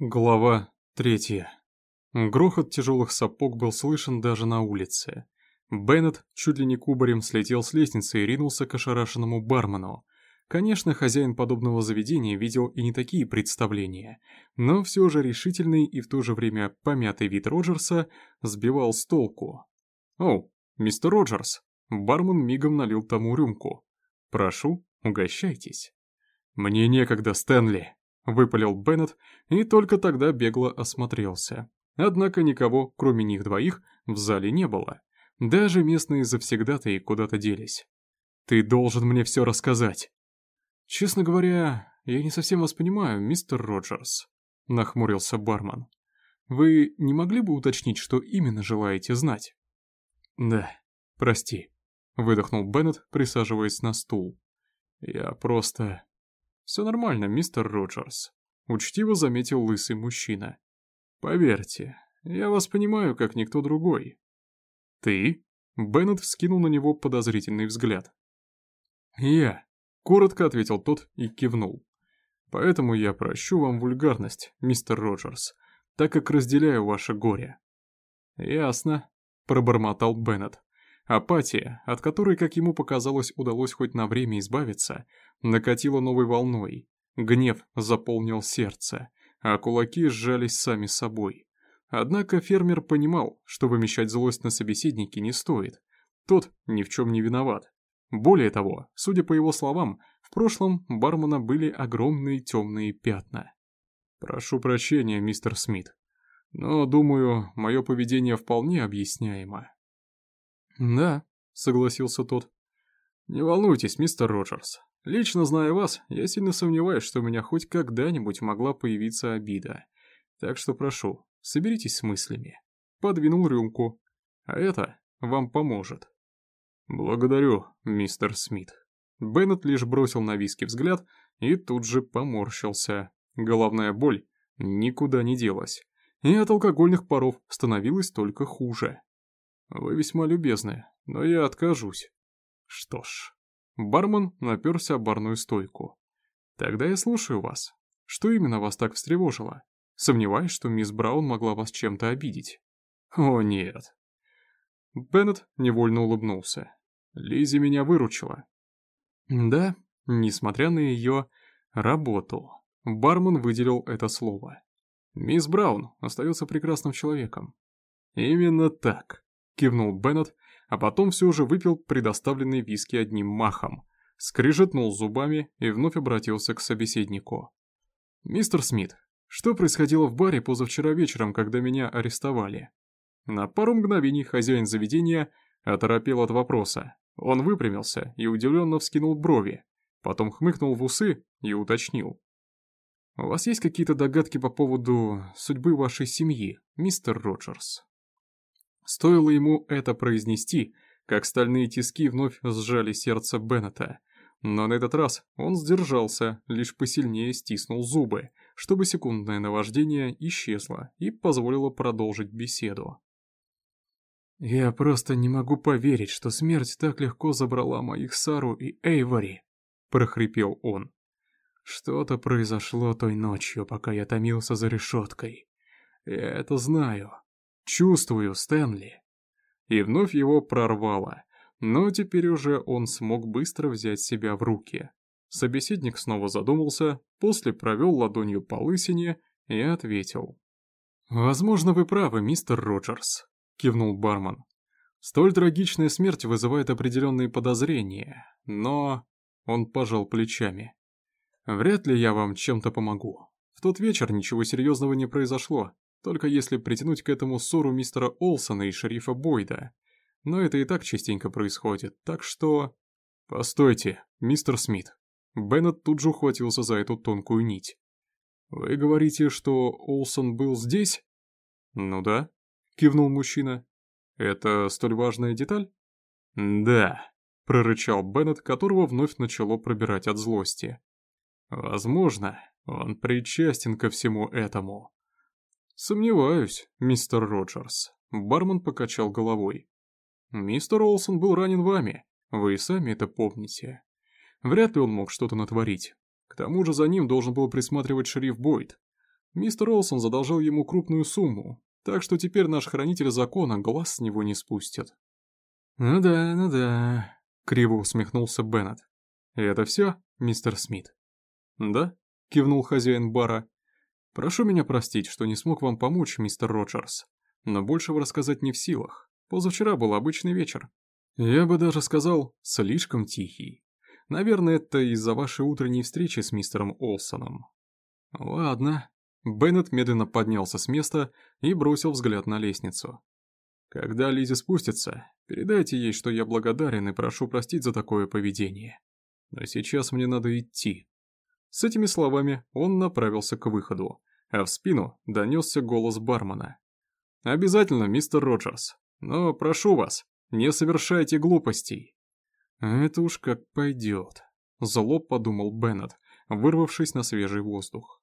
Глава третья. Грохот тяжелых сапог был слышен даже на улице. Беннет чуть ли не кубарем слетел с лестницы и ринулся к ошарашенному бармену. Конечно, хозяин подобного заведения видел и не такие представления, но все же решительный и в то же время помятый вид Роджерса сбивал с толку. «О, мистер Роджерс!» Бармен мигом налил тому рюмку. «Прошу, угощайтесь». «Мне некогда, Стэнли!» — выпалил Беннет и только тогда бегло осмотрелся. Однако никого, кроме них двоих, в зале не было. Даже местные завсегдатаи куда-то делись. «Ты должен мне все рассказать!» «Честно говоря, я не совсем вас понимаю, мистер Роджерс», — нахмурился бармен. «Вы не могли бы уточнить, что именно желаете знать?» «Да, прости», — выдохнул Беннет, присаживаясь на стул. «Я просто...» «Все нормально, мистер Роджерс», — учтиво заметил лысый мужчина. «Поверьте, я вас понимаю, как никто другой». «Ты?» — Беннет вскинул на него подозрительный взгляд. «Я», Коротко ответил тот и кивнул. Поэтому я прощу вам вульгарность, мистер Роджерс, так как разделяю ваше горе. Ясно, пробормотал Беннет. Апатия, от которой, как ему показалось, удалось хоть на время избавиться, накатила новой волной. Гнев заполнил сердце, а кулаки сжались сами собой. Однако фермер понимал, что вымещать злость на собеседнике не стоит. Тот ни в чем не виноват. Более того, судя по его словам, в прошлом бармена были огромные темные пятна. «Прошу прощения, мистер Смит, но, думаю, мое поведение вполне объясняемо». «Да», — согласился тот. «Не волнуйтесь, мистер Роджерс. Лично зная вас, я сильно сомневаюсь, что у меня хоть когда-нибудь могла появиться обида. Так что прошу, соберитесь с мыслями». Подвинул рюмку. А это вам поможет. «Благодарю, мистер Смит». Беннет лишь бросил на виски взгляд и тут же поморщился. Головная боль никуда не делась, и от алкогольных паров становилось только хуже. «Вы весьма любезны, но я откажусь». «Что ж...» Бармен наперся о барную стойку. «Тогда я слушаю вас. Что именно вас так встревожило? Сомневаюсь, что мисс Браун могла вас чем-то обидеть». «О, нет». Беннет невольно улыбнулся. Лизи меня выручила. Да, несмотря на ее работу, бармен выделил это слово. Мисс Браун остается прекрасным человеком. Именно так, кивнул Беннет, а потом все же выпил предоставленный виски одним махом, скрижетнул зубами и вновь обратился к собеседнику. «Мистер Смит, что происходило в баре позавчера вечером, когда меня арестовали?» На пару мгновений хозяин заведения оторопел от вопроса. Он выпрямился и удивленно вскинул брови, потом хмыкнул в усы и уточнил. «У вас есть какие-то догадки по поводу судьбы вашей семьи, мистер Роджерс?» Стоило ему это произнести, как стальные тиски вновь сжали сердце Беннета. Но на этот раз он сдержался, лишь посильнее стиснул зубы, чтобы секундное наваждение исчезло и позволило продолжить беседу. «Я просто не могу поверить, что смерть так легко забрала моих Сару и Эйвори», — прохрипел он. «Что-то произошло той ночью, пока я томился за решеткой. Я это знаю. Чувствую, Стэнли». И вновь его прорвало, но теперь уже он смог быстро взять себя в руки. Собеседник снова задумался, после провел ладонью по лысине и ответил. «Возможно, вы правы, мистер Роджерс кивнул бармен. Столь трагичная смерть вызывает определенные подозрения, но... Он пожал плечами. Вряд ли я вам чем-то помогу. В тот вечер ничего серьезного не произошло, только если притянуть к этому ссору мистера Олсона и шерифа Бойда. Но это и так частенько происходит, так что... Постойте, мистер Смит. Беннет тут же ухватился за эту тонкую нить. Вы говорите, что Олсон был здесь? Ну да кивнул мужчина. «Это столь важная деталь?» «Да», — прорычал Беннет, которого вновь начало пробирать от злости. «Возможно, он причастен ко всему этому». «Сомневаюсь, мистер Роджерс», — бармен покачал головой. «Мистер Олсон был ранен вами, вы и сами это помните. Вряд ли он мог что-то натворить. К тому же за ним должен был присматривать шериф Бойд. Мистер Олсон задолжал ему крупную сумму, так что теперь наш хранитель закона глаз с него не спустит». «Ну да, ну да», — криво усмехнулся Беннет. «И это все, мистер Смит?» «Да», — кивнул хозяин бара. «Прошу меня простить, что не смог вам помочь, мистер Роджерс, но большего рассказать не в силах. Позавчера был обычный вечер. Я бы даже сказал, слишком тихий. Наверное, это из-за вашей утренней встречи с мистером Олсоном. Ладно. Беннет медленно поднялся с места и бросил взгляд на лестницу. Когда Лизи спустится, передайте ей, что я благодарен и прошу простить за такое поведение. Но сейчас мне надо идти. С этими словами он направился к выходу, а в спину донесся голос бармена. «Обязательно, мистер Роджерс, но прошу вас, не совершайте глупостей». «Это уж как пойдет», — зло подумал Беннет, вырвавшись на свежий воздух.